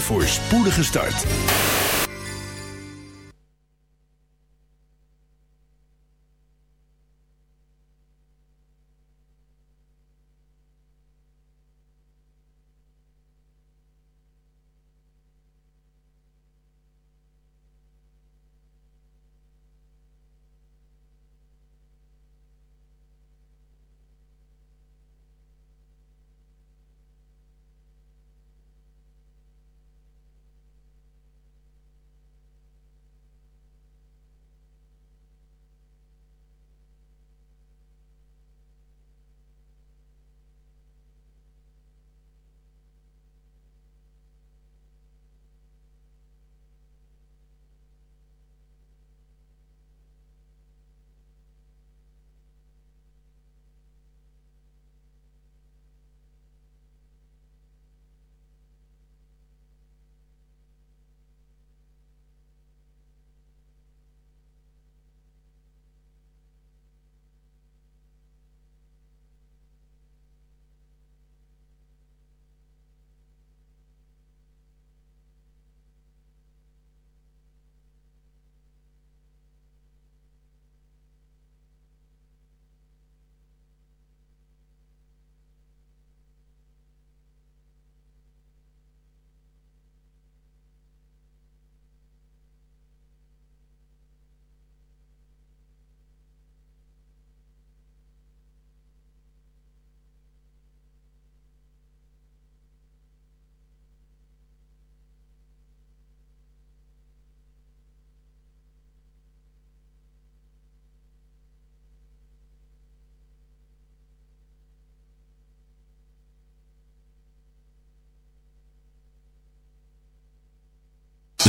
voor spoedige start.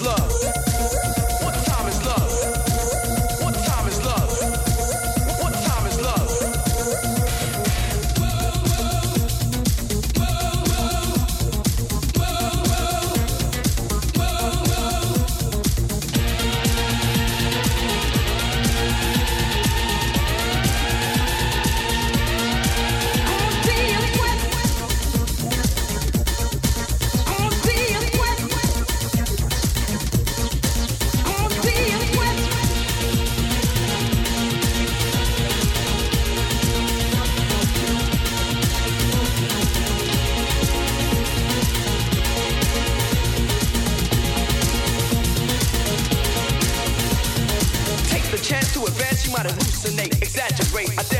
Love?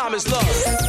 Time is love?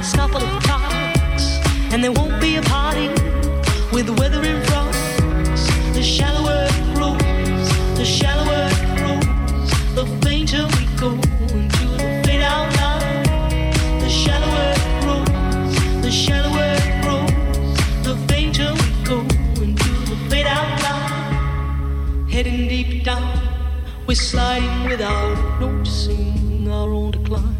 next couple of talks, and there won't be a party with the weather in front. The shallower it grows, the shallower it grows, the fainter we go into the fade out line. The shallower it grows, the shallower it grows, the fainter we go into the fade out line. Heading deep down, we're sliding without noticing our own decline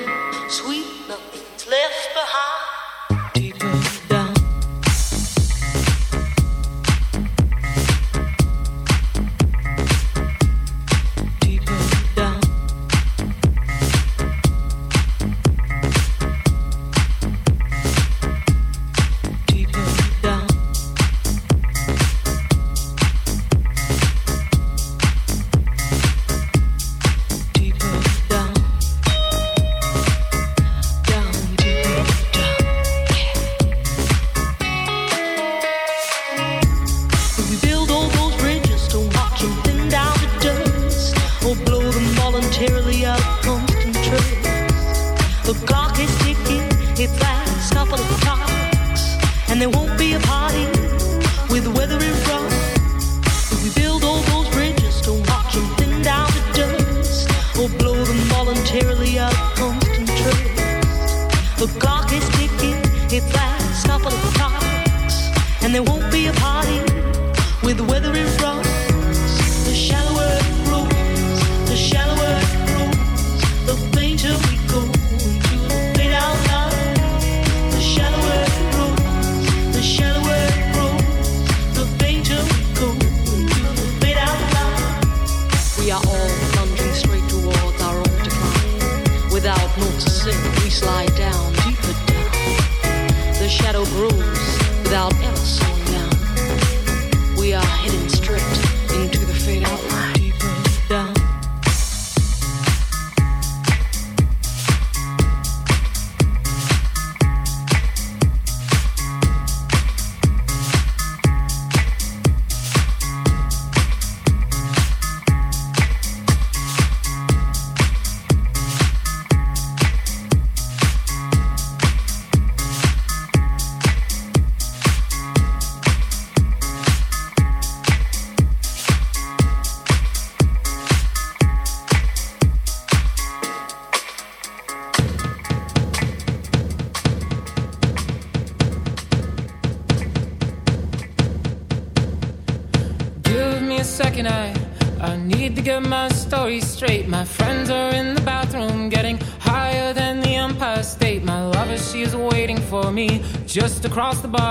across the bar.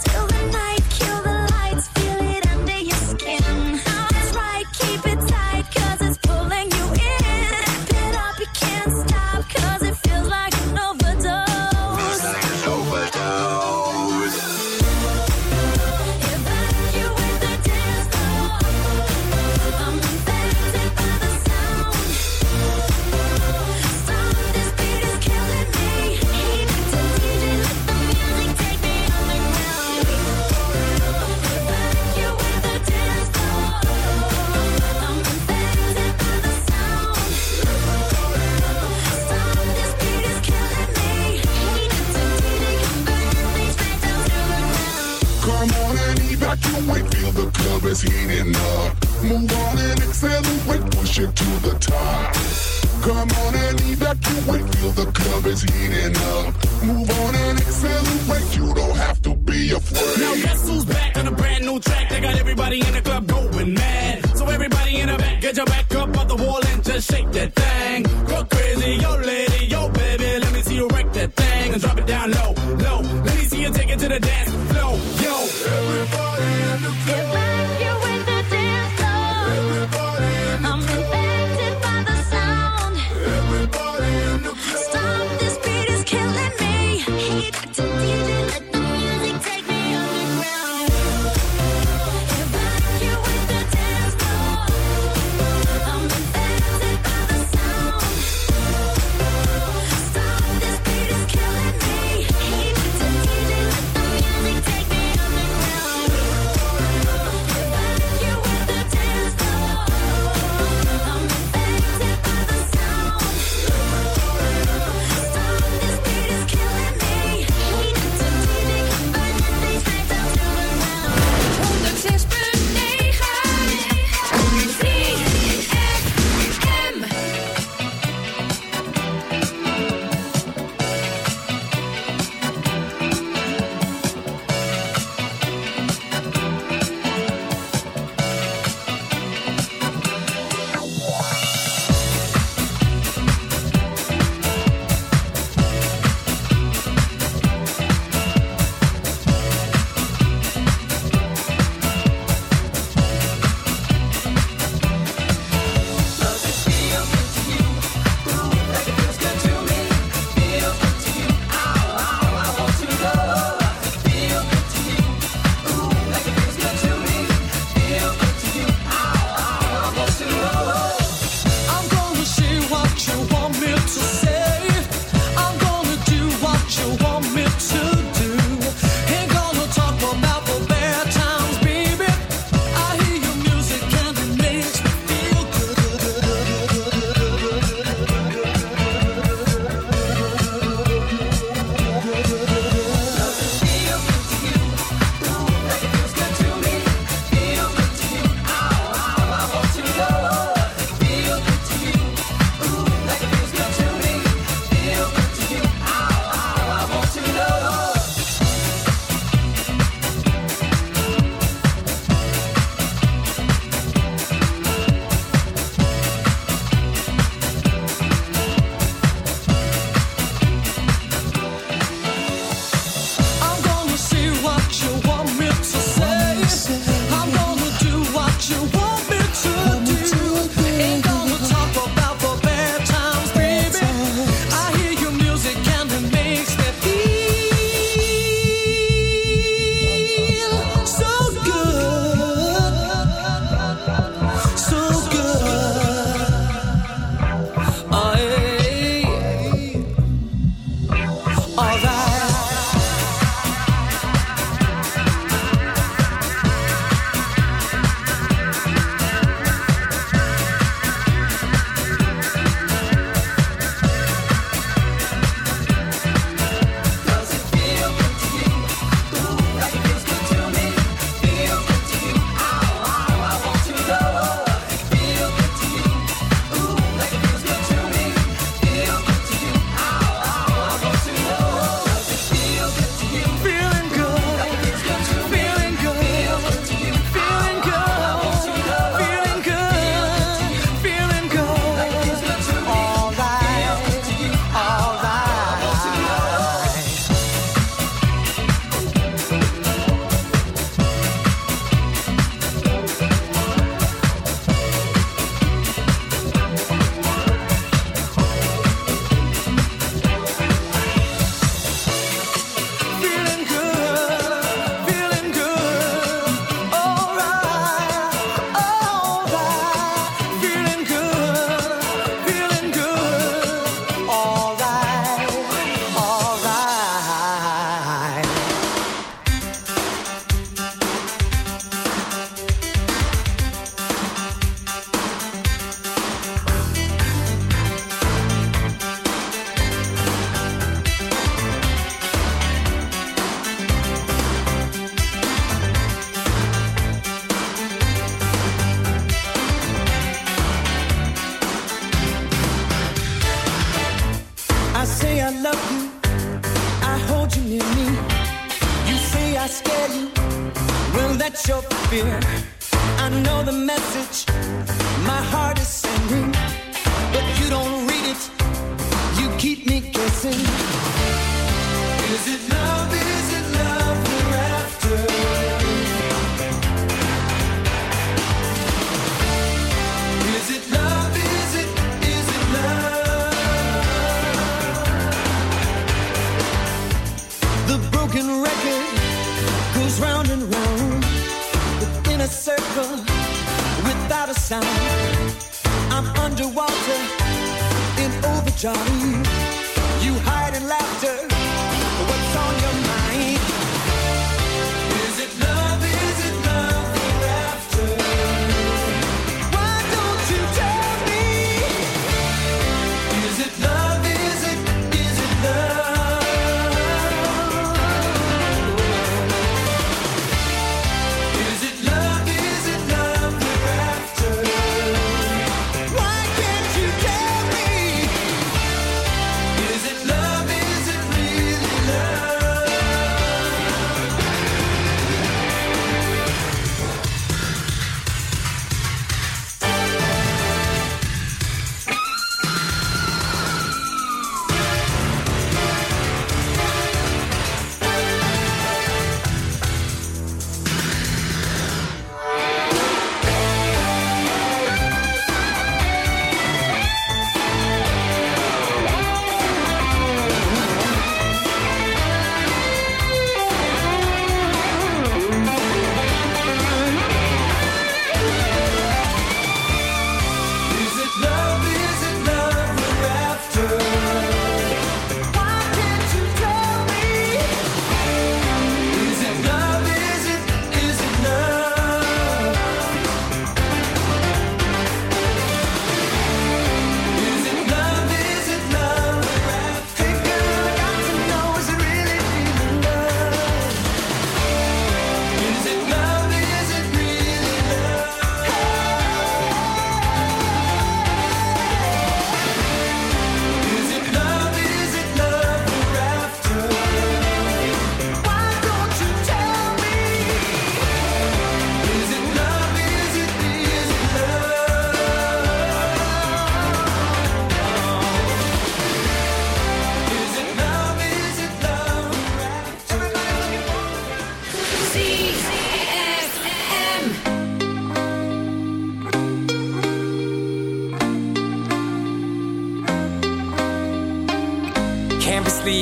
Get your back up on the wall and just shake that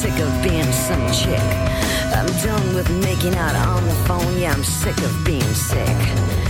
sick of being some chick. I'm done with making out on the phone. Yeah, I'm sick of being sick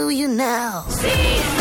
do you now? See?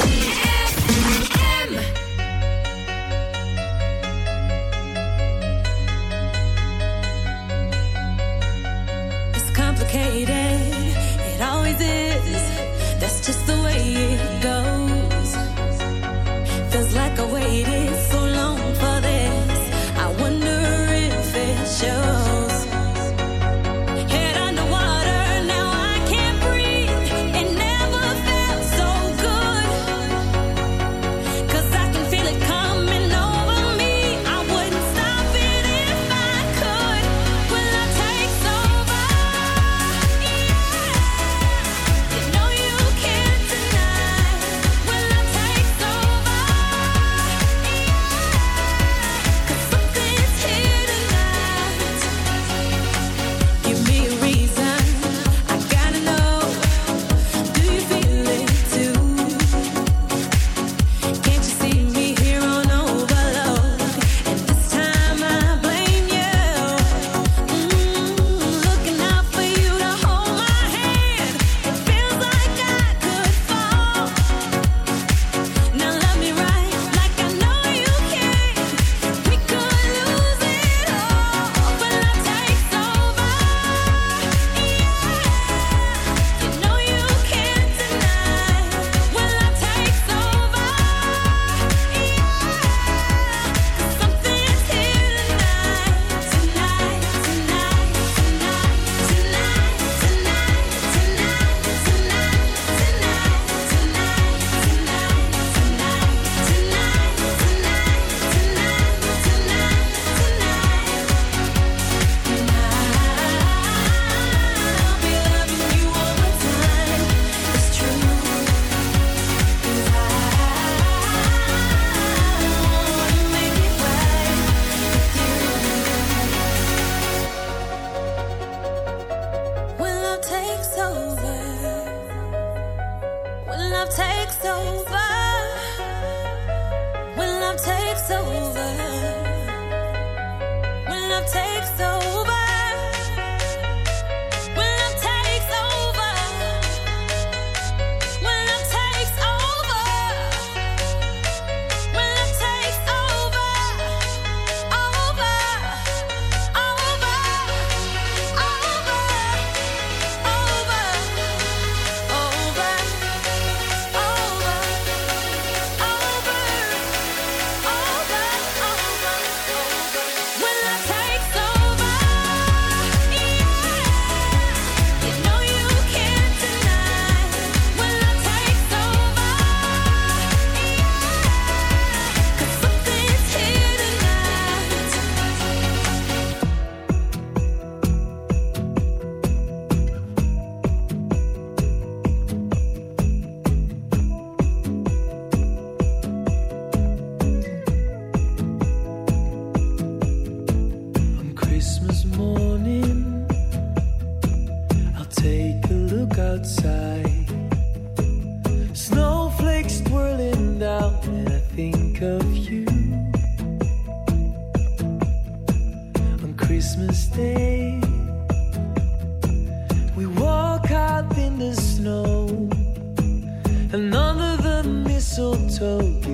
Mistletoe,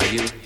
ready,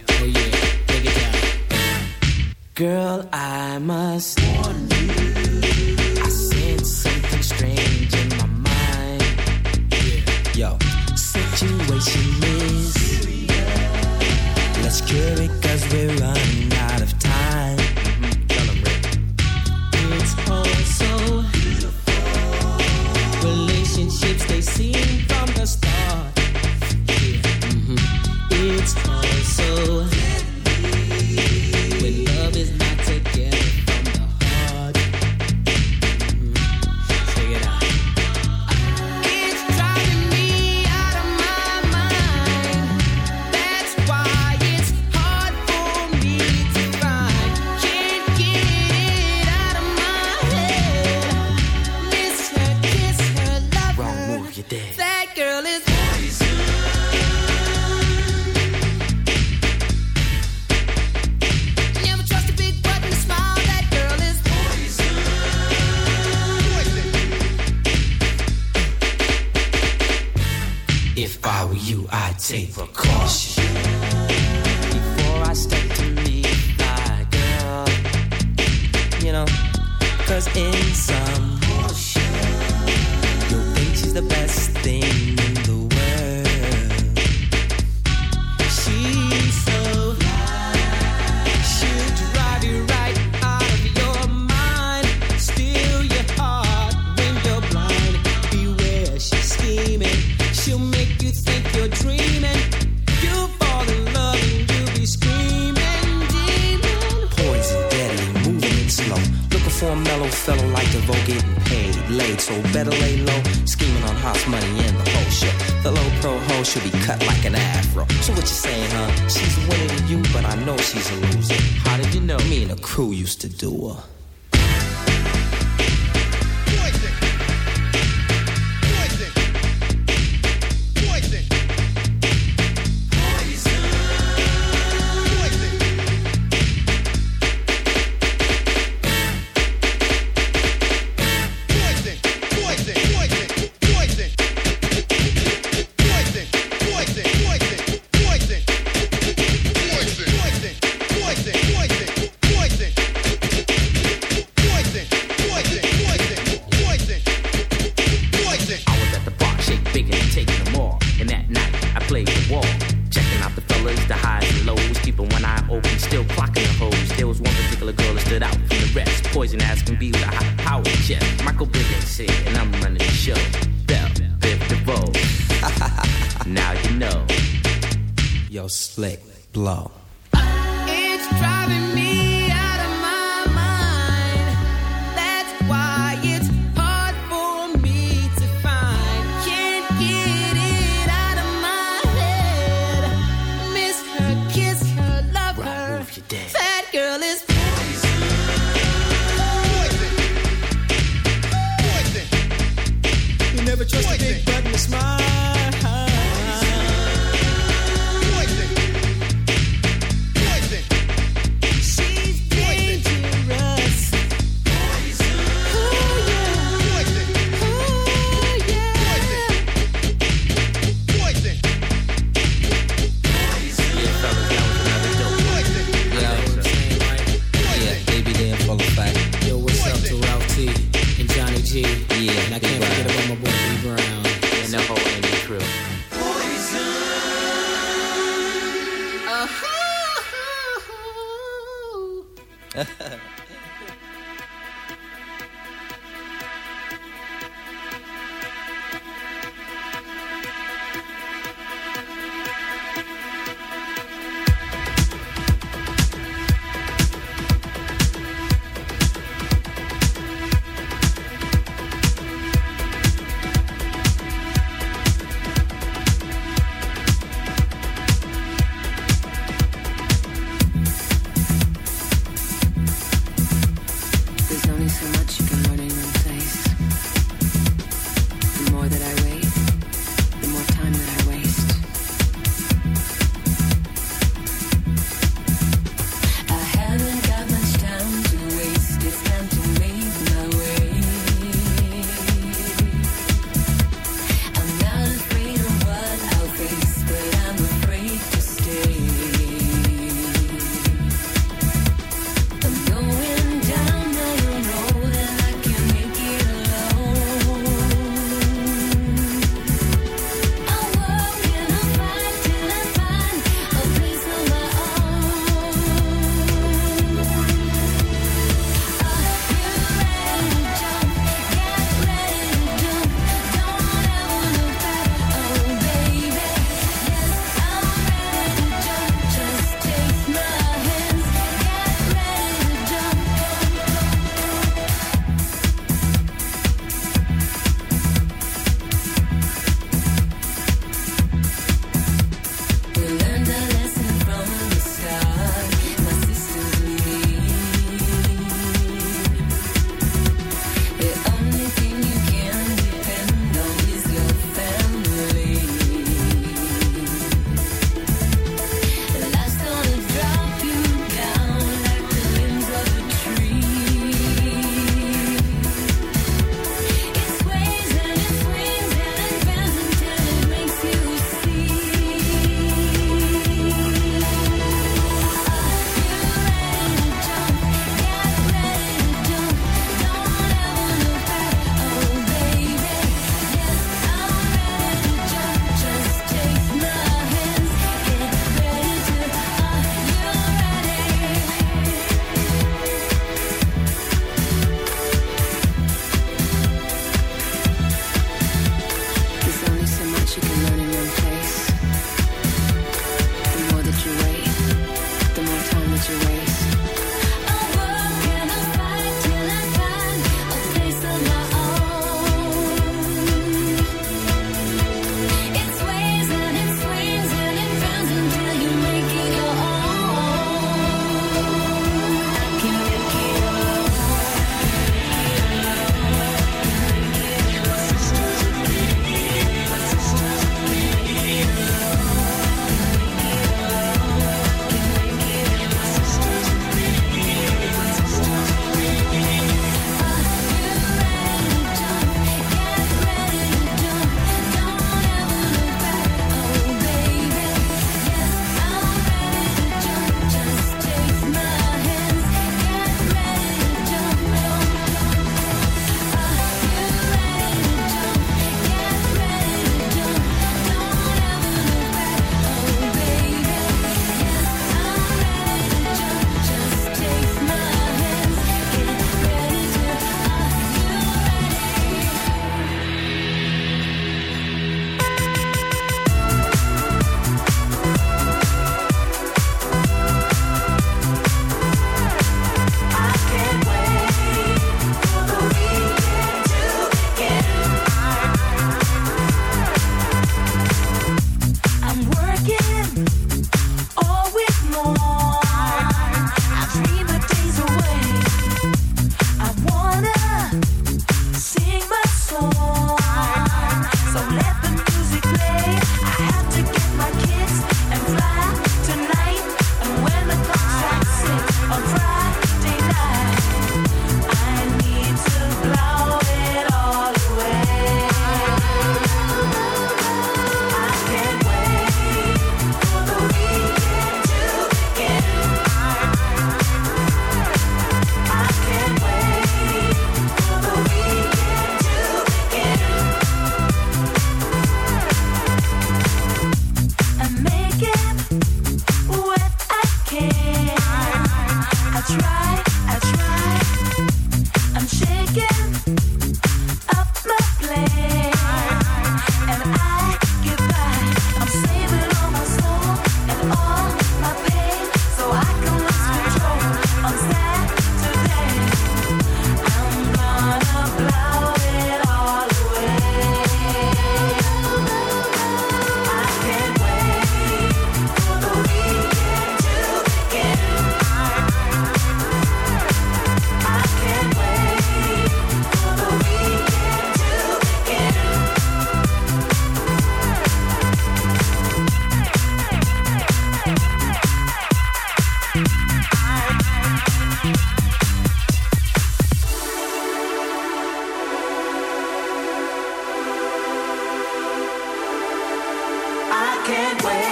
ZFM